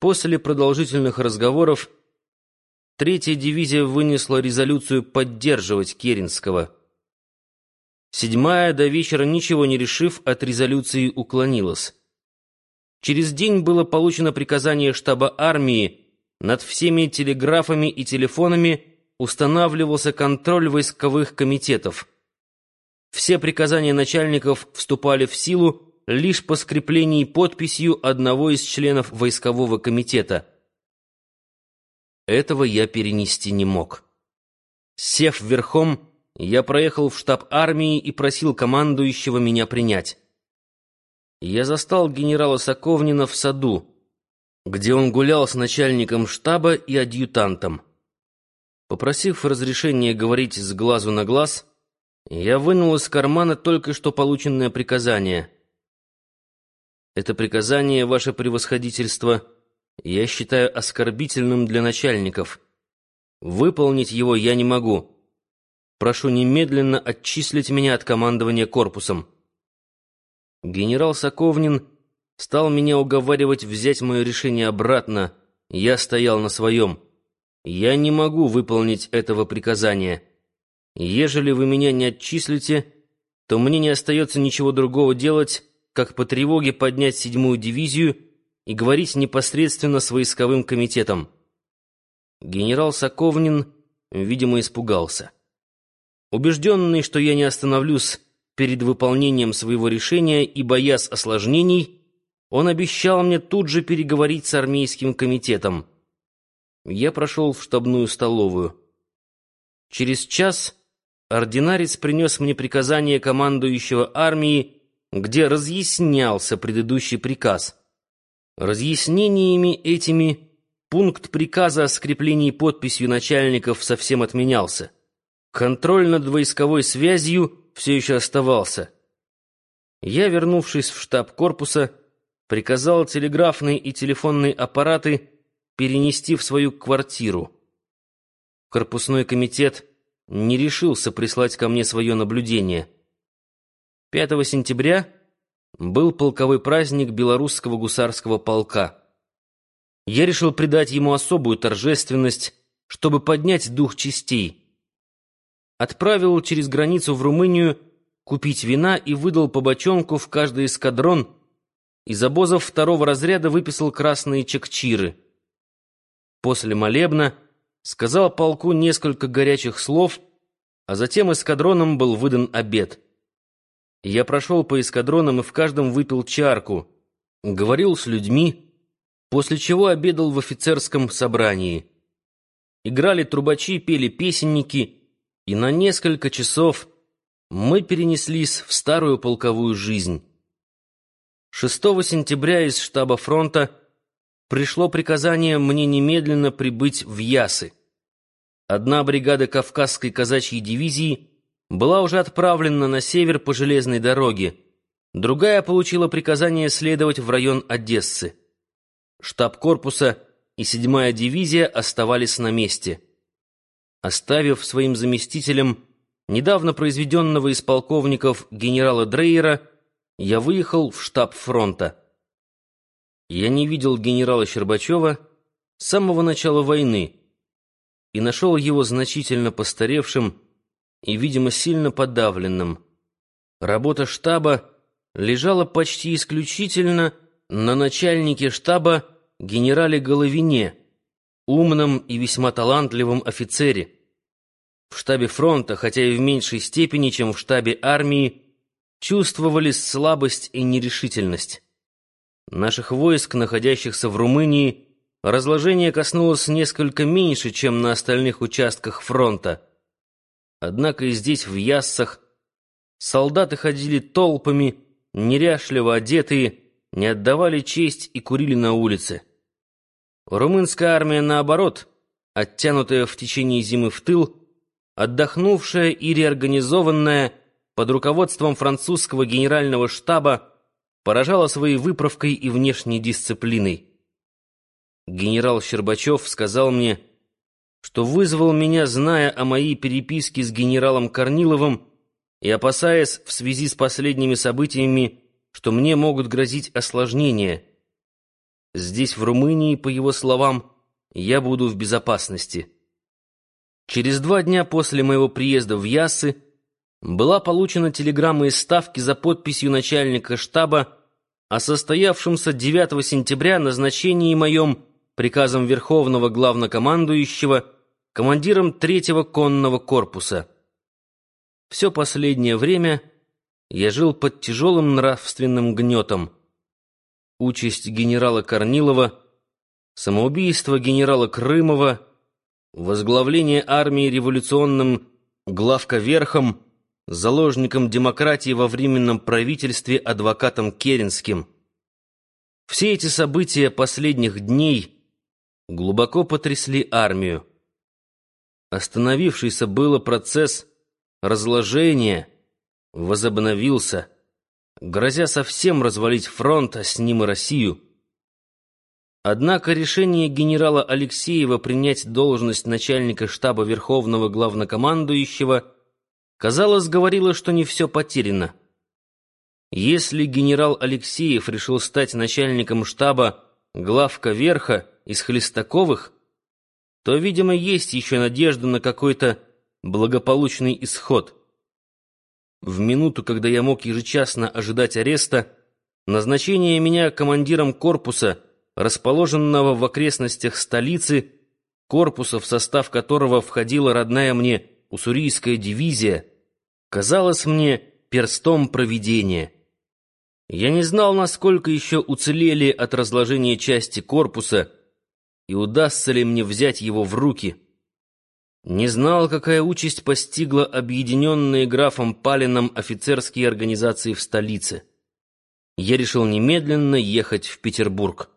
После продолжительных разговоров Третья дивизия вынесла резолюцию поддерживать Керенского. Седьмая, до вечера ничего не решив, от резолюции уклонилась. Через день было получено приказание штаба армии над всеми телеграфами и телефонами устанавливался контроль войсковых комитетов. Все приказания начальников вступали в силу лишь по скреплении подписью одного из членов войскового комитета. Этого я перенести не мог. Сев верхом, я проехал в штаб армии и просил командующего меня принять. Я застал генерала Соковнина в саду, где он гулял с начальником штаба и адъютантом. Попросив разрешения говорить с глазу на глаз, я вынул из кармана только что полученное приказание. Это приказание, ваше превосходительство, я считаю оскорбительным для начальников. Выполнить его я не могу. Прошу немедленно отчислить меня от командования корпусом. Генерал Соковнин стал меня уговаривать взять мое решение обратно. Я стоял на своем. Я не могу выполнить этого приказания. Ежели вы меня не отчислите, то мне не остается ничего другого делать, как по тревоге поднять седьмую дивизию и говорить непосредственно с войсковым комитетом. Генерал Соковнин, видимо, испугался. Убежденный, что я не остановлюсь перед выполнением своего решения и боясь осложнений, он обещал мне тут же переговорить с армейским комитетом. Я прошел в штабную столовую. Через час ординарец принес мне приказание командующего армии, где разъяснялся предыдущий приказ. Разъяснениями этими пункт приказа о скреплении подписью начальников совсем отменялся. Контроль над войсковой связью все еще оставался. Я, вернувшись в штаб корпуса, приказал телеграфные и телефонные аппараты перенести в свою квартиру. Корпусной комитет не решился прислать ко мне свое наблюдение. 5 сентября был полковой праздник белорусского гусарского полка. Я решил придать ему особую торжественность, чтобы поднять дух частей отправил через границу в Румынию купить вина и выдал по бочонку в каждый эскадрон. Из обозов второго разряда выписал красные чекчиры. После молебна сказал полку несколько горячих слов, а затем эскадронам был выдан обед. Я прошел по эскадронам и в каждом выпил чарку, говорил с людьми, после чего обедал в офицерском собрании. Играли трубачи, пели песенники — и на несколько часов мы перенеслись в старую полковую жизнь. 6 сентября из штаба фронта пришло приказание мне немедленно прибыть в Ясы. Одна бригада Кавказской казачьей дивизии была уже отправлена на север по железной дороге, другая получила приказание следовать в район Одессы. Штаб корпуса и седьмая дивизия оставались на месте оставив своим заместителем недавно произведенного из полковников генерала Дрейера, я выехал в штаб фронта. Я не видел генерала Щербачева с самого начала войны и нашел его значительно постаревшим и, видимо, сильно подавленным. Работа штаба лежала почти исключительно на начальнике штаба генерале Головине — умном и весьма талантливом офицере. В штабе фронта, хотя и в меньшей степени, чем в штабе армии, чувствовались слабость и нерешительность. Наших войск, находящихся в Румынии, разложение коснулось несколько меньше, чем на остальных участках фронта. Однако и здесь, в Яссах, солдаты ходили толпами, неряшливо одетые, не отдавали честь и курили на улице. Румынская армия, наоборот, оттянутая в течение зимы в тыл, отдохнувшая и реорганизованная под руководством французского генерального штаба, поражала своей выправкой и внешней дисциплиной. Генерал Щербачев сказал мне, что вызвал меня, зная о моей переписке с генералом Корниловым и опасаясь в связи с последними событиями, что мне могут грозить осложнения — здесь, в Румынии, по его словам, я буду в безопасности. Через два дня после моего приезда в Ясы была получена телеграмма из Ставки за подписью начальника штаба о состоявшемся 9 сентября назначении моем приказом Верховного Главнокомандующего командиром третьего конного корпуса. Все последнее время я жил под тяжелым нравственным гнетом. Участь генерала Корнилова, самоубийство генерала Крымова, возглавление армии революционным главковерхом, заложником демократии во временном правительстве адвокатом Керенским. Все эти события последних дней глубоко потрясли армию. Остановившийся было процесс разложения возобновился, грозя совсем развалить фронт, а с ним и Россию. Однако решение генерала Алексеева принять должность начальника штаба Верховного Главнокомандующего – Казалось, говорила, что не все потеряно. Если генерал Алексеев решил стать начальником штаба главка верха из Хлестаковых, то, видимо, есть еще надежда на какой-то благополучный исход. В минуту, когда я мог ежечасно ожидать ареста, назначение меня командиром корпуса, расположенного в окрестностях столицы, корпуса, в состав которого входила родная мне уссурийская дивизия, казалось мне перстом провидения. Я не знал, насколько еще уцелели от разложения части корпуса и удастся ли мне взять его в руки. Не знал, какая участь постигла объединенные графом Палином офицерские организации в столице. Я решил немедленно ехать в Петербург.